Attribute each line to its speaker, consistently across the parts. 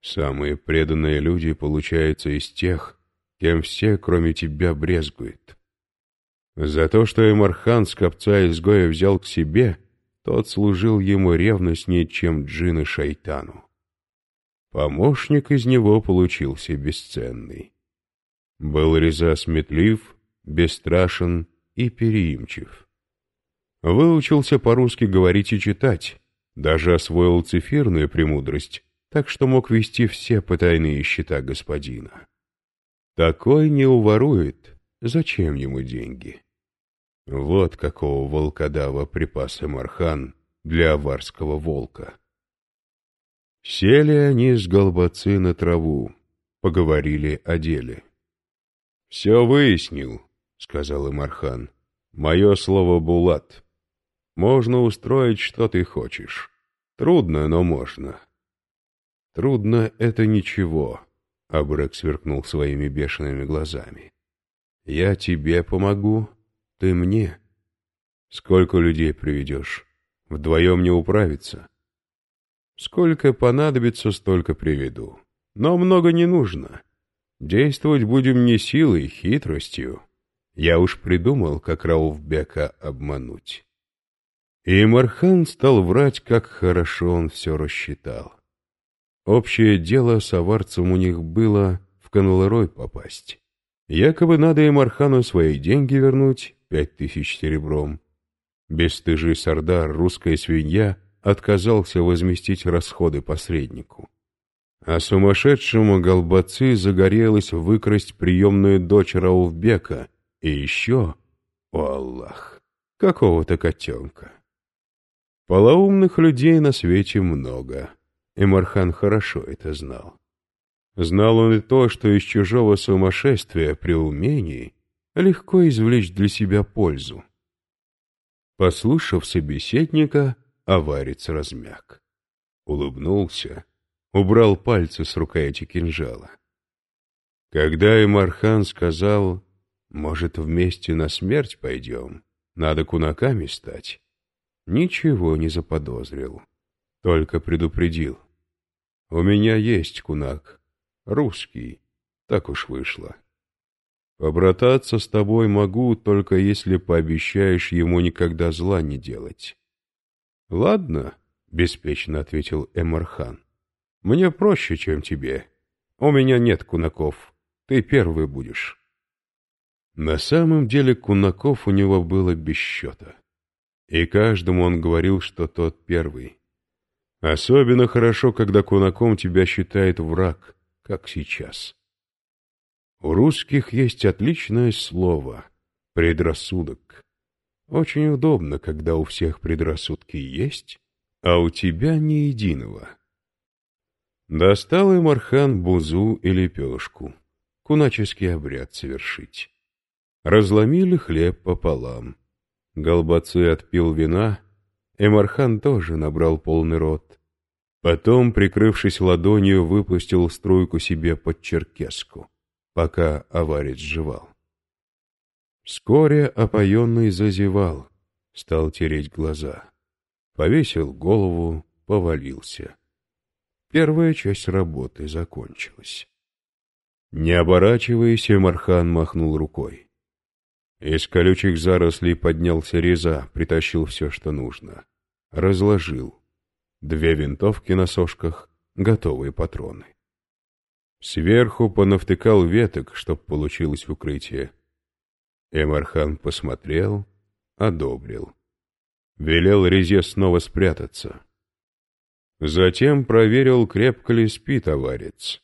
Speaker 1: Самые преданные люди получаются из тех, кем все, кроме тебя, брезгуют. За то, что Эмархан с копца-изгоя взял к себе, тот служил ему ревностнее, чем джин и шайтану. Помощник из него получился бесценный. Был Реза сметлив, бесстрашен и переимчив. Выучился по-русски говорить и читать, даже освоил цифирную премудрость, так что мог вести все потайные счета господина. Такой не уворует, зачем ему деньги? Вот какого волкодава припас Эмархан для аварского волка. Сели они с голбацы на траву, поговорили о деле. — Все выяснил, — сказал Эмархан. — Мое слово Булат. Можно устроить, что ты хочешь. Трудно, но можно. — Трудно — это ничего, — Абрек сверкнул своими бешеными глазами. — Я тебе помогу, ты мне. Сколько людей приведешь? Вдвоем не управиться. Сколько понадобится, столько приведу. Но много не нужно. Действовать будем не силой, хитростью. Я уж придумал, как Рауфбека обмануть. И Мархан стал врать, как хорошо он все рассчитал. Общее дело с аварцем у них было в Каналерой попасть. Якобы надо и Мархану свои деньги вернуть, пять тысяч серебром. Бесстыжий сардар, русская свинья, отказался возместить расходы посреднику. А сумасшедшему Голбацы загорелось выкрасть приемную дочь Рауфбека и еще, о Аллах, какого-то котенка. Полоумных людей на свете много, и Мархан хорошо это знал. Знал он и то, что из чужого сумасшествия при умении легко извлечь для себя пользу. Послушав собеседника, аварец размяк. Улыбнулся, убрал пальцы с рукояти кинжала. Когда Эмархан сказал, «Может, вместе на смерть пойдем, надо кунаками стать», ничего не заподозрил, только предупредил. «У меня есть кунак, русский, так уж вышло». Побрататься с тобой могу, только если пообещаешь ему никогда зла не делать. — Ладно, — беспечно ответил Эмархан. — Мне проще, чем тебе. У меня нет кунаков. Ты первый будешь. На самом деле кунаков у него было без счета. И каждому он говорил, что тот первый. Особенно хорошо, когда кунаком тебя считает враг, как сейчас. У русских есть отличное слово — предрассудок. Очень удобно, когда у всех предрассудки есть, а у тебя ни единого. Достал им Архан бузу и лепешку, куначеский обряд совершить. Разломили хлеб пополам. Голбацы отпил вина, Эмархан тоже набрал полный рот. Потом, прикрывшись ладонью, выпустил струйку себе под черкеску пока аварец жевал. Вскоре опоенный зазевал, стал тереть глаза. Повесил голову, повалился. Первая часть работы закончилась. Не оборачиваясь, Мархан махнул рукой. Из колючих зарослей поднялся реза, притащил все, что нужно. Разложил. Две винтовки на сошках, готовые патроны. Сверху понавтыкал веток, чтоб получилось укрытие. Эмархан посмотрел, одобрил. Велел Резе снова спрятаться. Затем проверил, крепко ли спит аварец.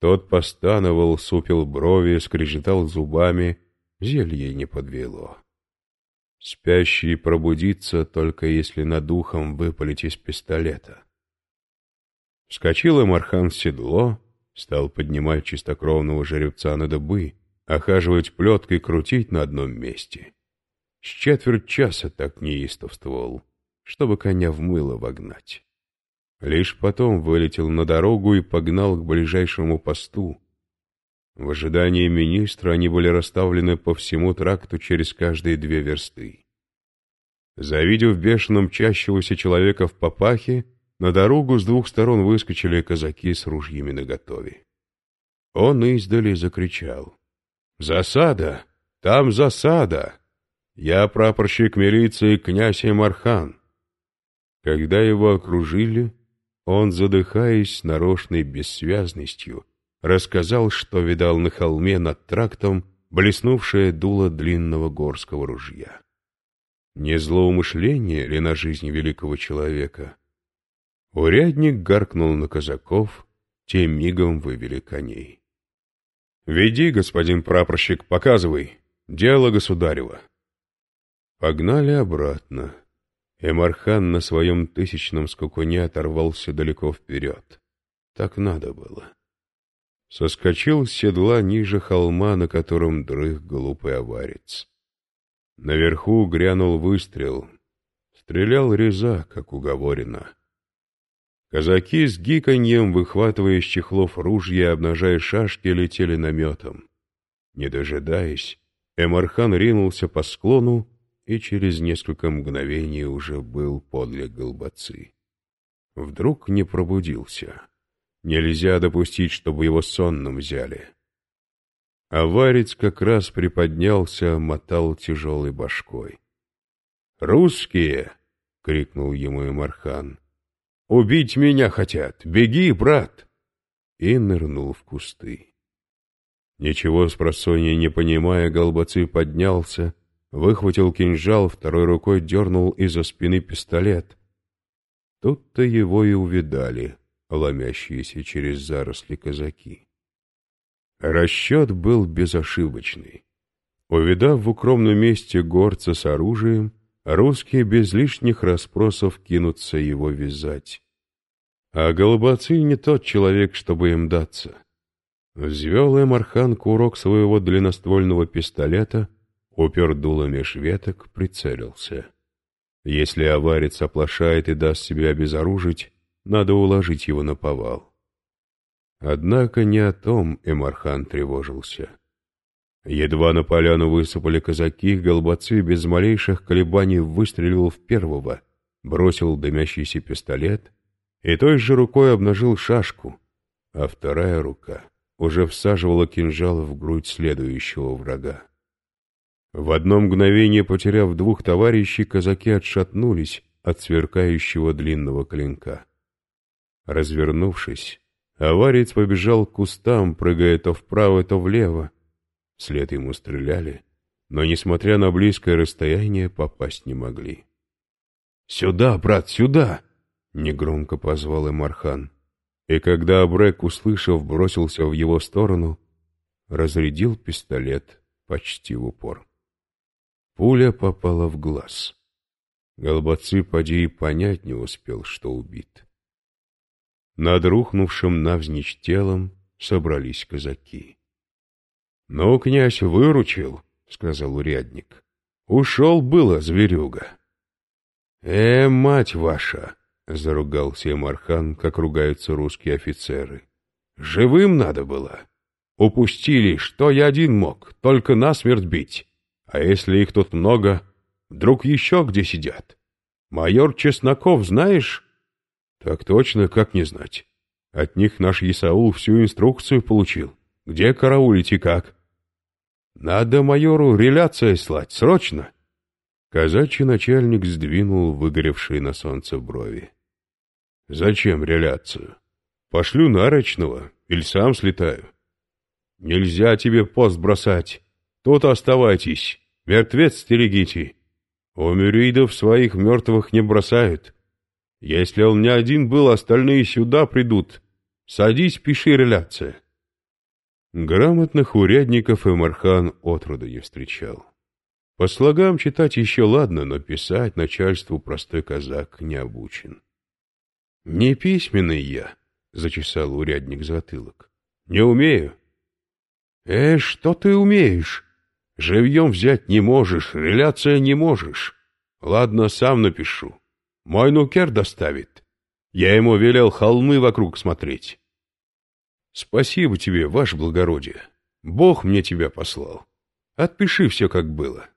Speaker 1: Тот постановал, супил брови, скрежетал зубами, зелье не подвело. Спящий пробудится, только если над ухом выпалить из пистолета. Вскочил Эмархан в седло, Стал поднимать чистокровного жеребца на дыбы, охаживать плеткой, крутить на одном месте. С четверть часа так неистовствовал, чтобы коня в мыло вогнать. Лишь потом вылетел на дорогу и погнал к ближайшему посту. В ожидании министра они были расставлены по всему тракту через каждые две версты. Завидев бешеном чащегося человека в папахе, на дорогу с двух сторон выскочили казаки с ружьями наготове. Он издали закричал. «Засада! Там засада! Я прапорщик милиции князь Эмархан!» Когда его окружили, он, задыхаясь нарочной бессвязностью, рассказал, что видал на холме над трактом блеснувшее дуло длинного горского ружья. Не злоумышление ли на жизнь великого человека? Урядник гаркнул на казаков, те мигом вывели коней. «Веди, господин прапорщик, показывай. Дело государева». Погнали обратно. Эмархан на своем тысячном скакуне оторвался далеко вперед. Так надо было. Соскочил с седла ниже холма, на котором дрых глупый аварец. Наверху грянул выстрел. Стрелял реза, как уговорено. Казаки с гиканьем, выхватывая из чехлов ружья обнажая шашки, летели наметом. Не дожидаясь, Эмархан ринулся по склону и через несколько мгновений уже был подле голбацы. Вдруг не пробудился. Нельзя допустить, чтобы его сонным взяли. Аварец как раз приподнялся, мотал тяжелой башкой. «Русские!» — крикнул ему Эмархан. Убить меня хотят! Беги, брат!» И нырнул в кусты. Ничего с просонья не понимая, Голбацы поднялся, выхватил кинжал, второй рукой дернул из-за спины пистолет. Тут-то его и увидали, ломящиеся через заросли казаки. Расчет был безошибочный. Увидав в укромном месте горца с оружием, русские без лишних расспросов кинутся его вязать. А Голубаций не тот человек, чтобы им даться. Взвел им Архан курок своего длинноствольного пистолета, упер дуло меж прицелился. Если аварец оплошает и даст себя обезоружить, надо уложить его на повал. Однако не о том Эмархан тревожился. Едва на поляну высыпали казаки, Голбацы без малейших колебаний выстрелил в первого, бросил дымящийся пистолет — и той же рукой обнажил шашку, а вторая рука уже всаживала кинжал в грудь следующего врага. В одно мгновение, потеряв двух товарищей, казаки отшатнулись от сверкающего длинного клинка. Развернувшись, аварец побежал к кустам, прыгая то вправо, то влево. Вслед ему стреляли, но, несмотря на близкое расстояние, попасть не могли. «Сюда, брат, сюда!» — негромко позвал им Архан. И когда Абрек, услышав, бросился в его сторону, разрядил пистолет почти в упор. Пуля попала в глаз. Голбацы поди и понять не успел, что убит. Над рухнувшим навзничь телом собрались казаки. — Ну, князь выручил, — сказал урядник. — Ушел было зверюга. — Э, мать ваша! — заругался Эмархан, как ругаются русские офицеры. «Живым надо было. Упустили, что я один мог, только насмерть бить. А если их тут много, вдруг еще где сидят? Майор Чесноков знаешь?» «Так точно, как не знать. От них наш Исаул всю инструкцию получил. Где караулить и как?» «Надо майору реляция слать, срочно!» Казачий начальник сдвинул выгоревшие на солнце брови. «Зачем реляцию? Пошлю нарочного или сам слетаю?» «Нельзя тебе пост бросать. Тут оставайтесь, мертвец стерегите. У мюридов своих мертвых не бросают. Если он не один был, остальные сюда придут. Садись, пиши реляция». Грамотных урядников Эмархан отроду не встречал. По слогам читать еще ладно, но писать начальству простой казак не обучен. — Не письменный я, — зачесал урядник затылок. — Не умею. — Э, что ты умеешь? Живьем взять не можешь, реляция не можешь. Ладно, сам напишу. Мой нукер доставит. Я ему велел холмы вокруг смотреть. — Спасибо тебе, ваше благородие. Бог мне тебя послал. Отпиши все, как было.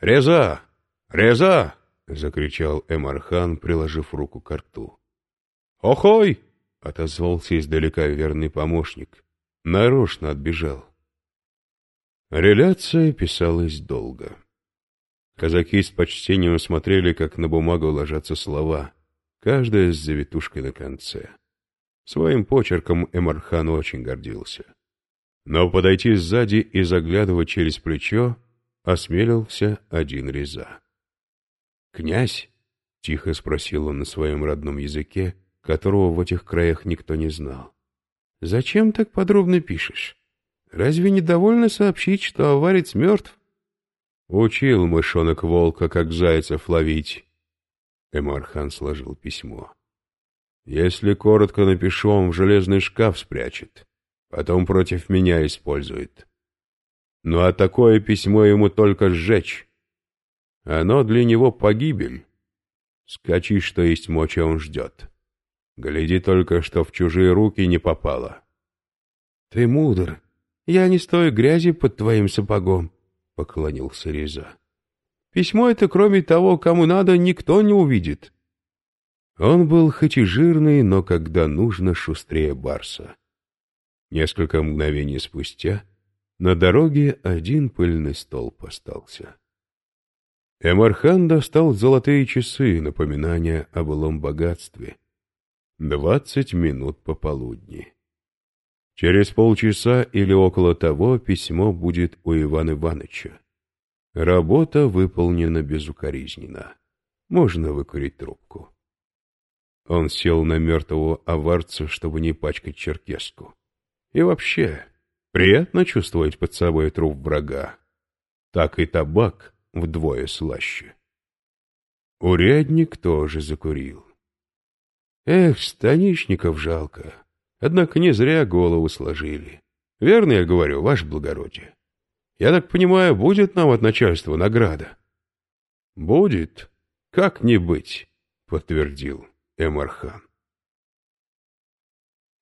Speaker 1: «Реза! Реза!» — закричал Эмархан, приложив руку к рту. «Охой!» — отозвался издалека верный помощник. Нарочно отбежал. Реляция писалась долго. Казаки с почтением смотрели, как на бумагу ложатся слова, каждая с завитушкой на конце. Своим почерком Эмархан очень гордился. Но подойти сзади и заглядывать через плечо осмелился один реза. «Князь?» — тихо спросил он на своем родном языке, которого в этих краях никто не знал. «Зачем так подробно пишешь? Разве не довольно сообщить, что аварец мертв?» «Учил мышонок волка, как зайцев ловить». Эмархан сложил письмо. «Если коротко напишу, он в железный шкаф спрячет, потом против меня использует. Ну а такое письмо ему только сжечь. Оно для него погибель. Скачи, что есть мочи, он ждет. Гляди только, что в чужие руки не попало. — Ты мудр. Я не стою грязи под твоим сапогом, — поклонился Реза. — Письмо это, кроме того, кому надо, никто не увидит. Он был хоть и жирный, но когда нужно, шустрее барса. Несколько мгновений спустя на дороге один пыльный столб остался. Эмархан достал золотые часы, напоминания о былом богатстве. Двадцать минут пополудни. Через полчаса или около того письмо будет у Ивана Ивановича. Работа выполнена безукоризненно. Можно выкурить трубку. Он сел на мертвого аварца, чтобы не пачкать черкеску. И вообще, приятно чувствовать под собой труп врага. Так и табак вдвое слаще. Урядник тоже закурил. Эх, станичников жалко. Однако не зря голову сложили. Верно я говорю, ваше благородие. Я так понимаю, будет нам от начальства награда? Будет. Как не быть, подтвердил Эмархан.